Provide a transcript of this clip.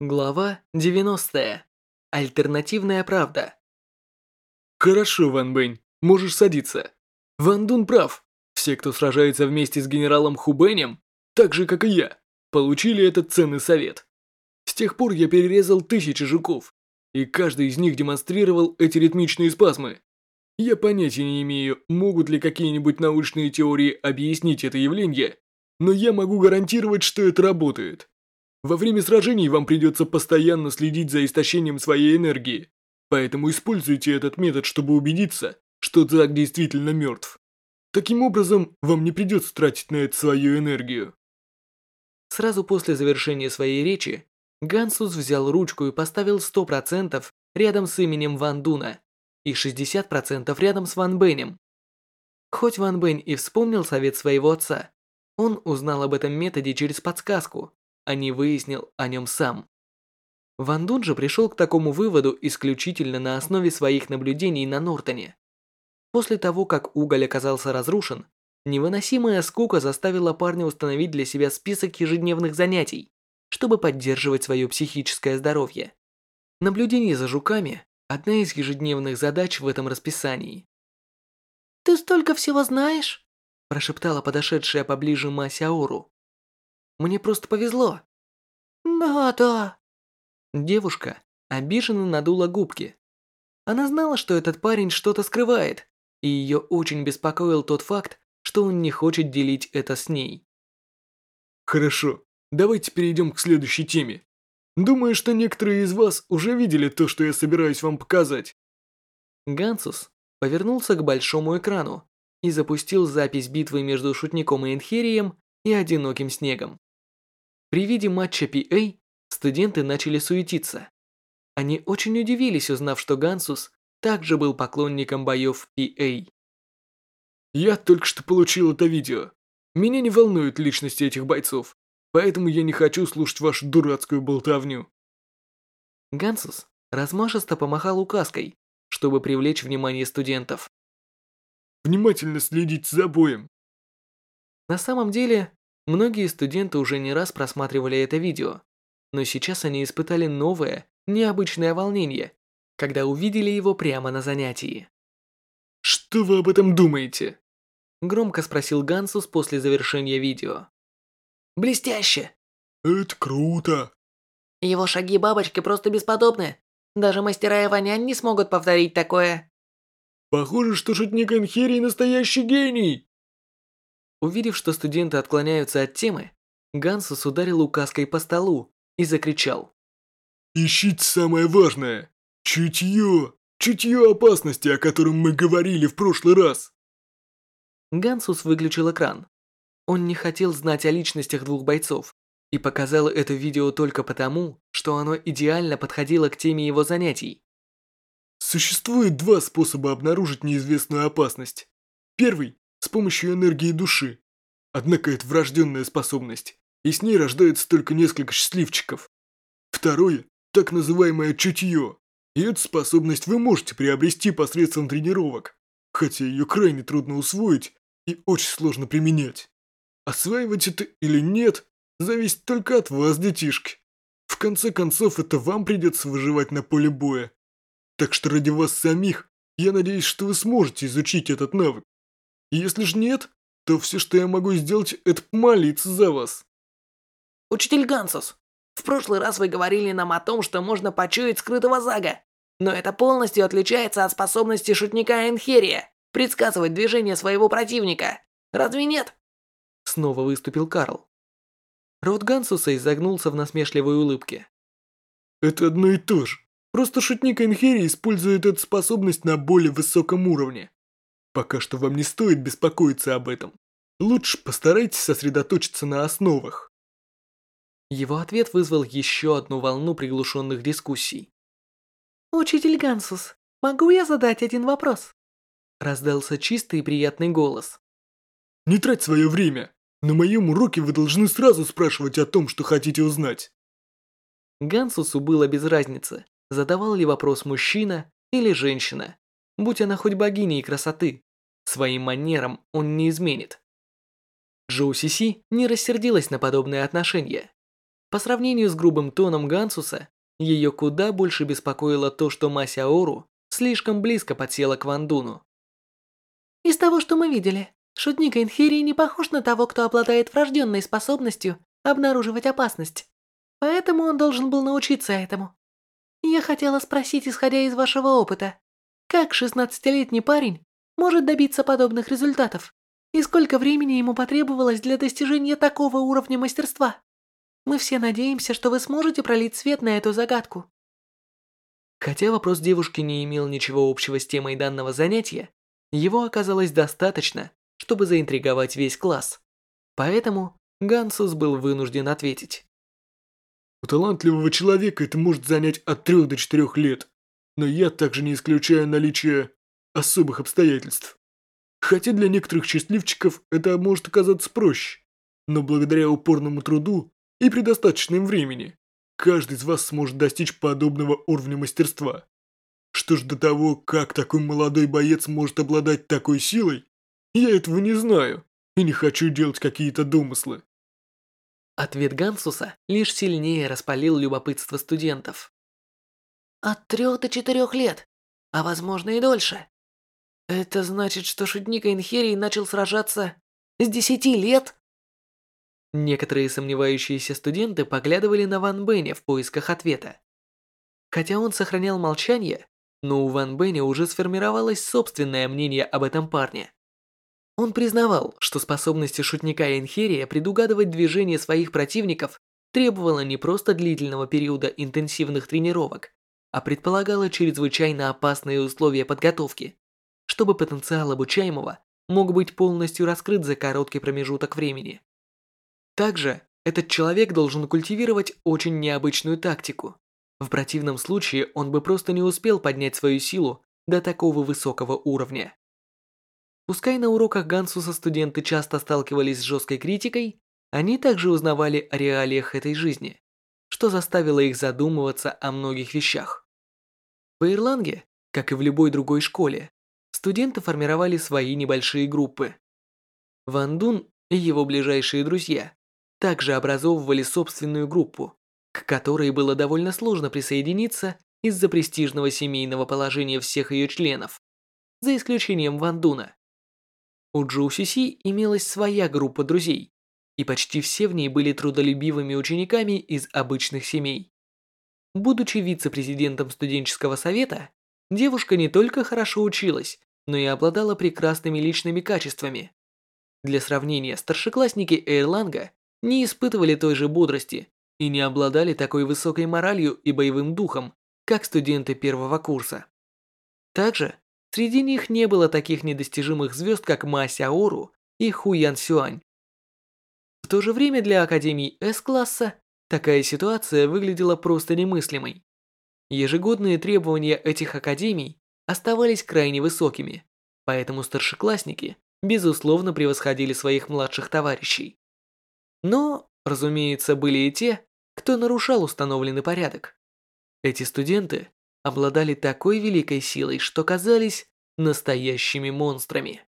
Глава 90. Альтернативная правда. Хорошо, Ван Бэнь, можешь садиться. Ван Дун прав. Все, кто сражается вместе с генералом Хубэнем, так же, как и я, получили этот ценный совет. С тех пор я перерезал тысячи жуков, и каждый из них демонстрировал эти ритмичные спазмы. Я понятия не имею, могут ли какие-нибудь научные теории объяснить это явление, но я могу гарантировать, что это работает. Во время сражений вам придется постоянно следить за истощением своей энергии, поэтому используйте этот метод, чтобы убедиться, что Зак действительно мертв. Таким образом, вам не придется тратить на это свою энергию. Сразу после завершения своей речи, Гансус взял ручку и поставил 100% рядом с именем Ван Дуна и 60% рядом с Ван Бэнем. Хоть Ван Бэнь и вспомнил совет своего отца, он узнал об этом методе через подсказку, а не выяснил о нем сам. Ван Дун же пришел к такому выводу исключительно на основе своих наблюдений на Нортоне. После того, как уголь оказался разрушен, невыносимая скука заставила парня установить для себя список ежедневных занятий, чтобы поддерживать свое психическое здоровье. Наблюдение за жуками – одна из ежедневных задач в этом расписании. «Ты столько всего знаешь?» – прошептала подошедшая поближе Ма Сяору. Мне просто повезло. Да, да. Девушка обиженно надула губки. Она знала, что этот парень что-то скрывает, и ее очень беспокоил тот факт, что он не хочет делить это с ней. Хорошо, давайте перейдем к следующей теме. Думаю, что некоторые из вас уже видели то, что я собираюсь вам показать. Гансус повернулся к большому экрану и запустил запись битвы между шутником и Энхерием и одиноким снегом. При виде матча PA студенты начали суетиться. Они очень удивились, узнав, что Гансус также был поклонником боев PA. «Я только что получил это видео. Меня не волнуют личности этих бойцов, поэтому я не хочу слушать вашу дурацкую болтовню». Гансус размашисто помахал указкой, чтобы привлечь внимание студентов. «Внимательно следить за боем». На самом деле, Многие студенты уже не раз просматривали это видео, но сейчас они испытали новое, необычное волнение, когда увидели его прямо на занятии. «Что вы об этом думаете?» Громко спросил Гансус после завершения видео. «Блестяще!» «Это круто!» «Его шаги-бабочки просто бесподобны. Даже мастера и Ванянь не смогут повторить такое». «Похоже, что шутник Энхерий настоящий гений!» Увидев, что студенты отклоняются от темы, Гансус ударил указкой по столу и закричал. «Ищите самое важное! Чутье! Чутье опасности, о котором мы говорили в прошлый раз!» Гансус выключил экран. Он не хотел знать о личностях двух бойцов и показал это видео только потому, что оно идеально подходило к теме его занятий. Существует два способа обнаружить неизвестную опасность. Первый с помощью энергии души. Однако это врожденная способность, и с ней рождается только несколько счастливчиков. Второе – так называемое чутье. И эту способность вы можете приобрести посредством тренировок, хотя ее крайне трудно усвоить и очень сложно применять. Осваивать это или нет, зависит только от вас, детишки. В конце концов, это вам придется выживать на поле боя. Так что ради вас самих, я надеюсь, что вы сможете изучить этот навык. Если ж нет, то все, что я могу сделать, это молиться за вас. Учитель Гансус, в прошлый раз вы говорили нам о том, что можно почуять скрытого Зага. Но это полностью отличается от способности шутника Энхерия предсказывать движение своего противника. Разве нет? Снова выступил Карл. Рот Гансуса изогнулся в насмешливой улыбке. Это одно и то же. Просто шутник Энхерия использует эту способность на более высоком уровне. Пока что вам не стоит беспокоиться об этом. Лучше постарайтесь сосредоточиться на основах. Его ответ вызвал еще одну волну приглушенных дискуссий. «Учитель Гансус, могу я задать один вопрос?» Раздался чистый и приятный голос. «Не трать свое время. На моем уроке вы должны сразу спрашивать о том, что хотите узнать». Гансусу было без разницы, задавал ли вопрос мужчина или женщина, будь она хоть богиней красоты. Своим манерам он не изменит. Джоу Сиси не рассердилась на подобное отношение. По сравнению с грубым тоном Гансуса, ее куда больше беспокоило то, что Масяору слишком близко подсела к Вандуну. Из того, что мы видели, шутник Инхирии не похож на того, кто обладает врожденной способностью обнаруживать опасность. Поэтому он должен был научиться этому. Я хотела спросить, исходя из вашего опыта, как 16-летний парень может добиться подобных результатов? И сколько времени ему потребовалось для достижения такого уровня мастерства? Мы все надеемся, что вы сможете пролить свет на эту загадку. Хотя вопрос девушки не имел ничего общего с темой данного занятия, его оказалось достаточно, чтобы заинтриговать весь класс. Поэтому Гансус был вынужден ответить. У талантливого человека это может занять от 3 до 4 лет, но я также не исключаю наличие особых обстоятельств. Хотя для некоторых счастливчиков это может оказаться проще, но благодаря упорному труду и предостаточным времени, каждый из вас сможет достичь подобного уровня мастерства. Что ж до того, как такой молодой боец может обладать такой силой, я этого не знаю и не хочу делать какие-то домыслы. Ответ Гансуса лишь сильнее распалил любопытство студентов. От трех до четырех лет, а возможно и дольше. Это значит, что шутник Инхерий начал сражаться с десяти лет? Некоторые сомневающиеся студенты поглядывали на Ван Бэня в поисках ответа. Хотя он сохранял молчание, но у Ван Бэня уже сформировалось собственное мнение об этом парне. Он признавал, что способности шутника Энхерия предугадывать движения своих противников требовала не просто длительного периода интенсивных тренировок, а предполагала чрезвычайно опасные условия подготовки, чтобы потенциал обучаемого мог быть полностью раскрыт за короткий промежуток времени. Также этот человек должен культивировать очень необычную тактику. В противном случае он бы просто не успел поднять свою силу до такого высокого уровня. Пускай на уроках Гансуса студенты часто сталкивались с жесткой критикой, они также узнавали о реалиях этой жизни, что заставило их задумываться о многих вещах. В Ирланге, как и в любой другой школе, студенты формировали свои небольшие группы. Ван Дун и его ближайшие друзья также образовывали собственную группу, к которой было довольно сложно присоединиться из-за престижного семейного положения всех ее членов, за исключением Ван Дуна. У Джоу Си имелась своя группа друзей, и почти все в ней были трудолюбивыми учениками из обычных семей. Будучи вице-президентом студенческого совета, девушка не только хорошо училась, но и обладала прекрасными личными качествами. Для сравнения, старшеклассники Эйрланга не испытывали той же бодрости и не обладали такой высокой моралью и боевым духом, как студенты первого курса. Также среди них не было таких недостижимых звезд, как Ма Сяору и Ху Ян Сюань. В то же время для Академии С-класса такая ситуация выглядела просто немыслимой. Ежегодные требования этих академий оставались крайне высокими, поэтому старшеклассники, безусловно, превосходили своих младших товарищей. Но, разумеется, были и те, кто нарушал установленный порядок. Эти студенты обладали такой великой силой, что казались настоящими монстрами.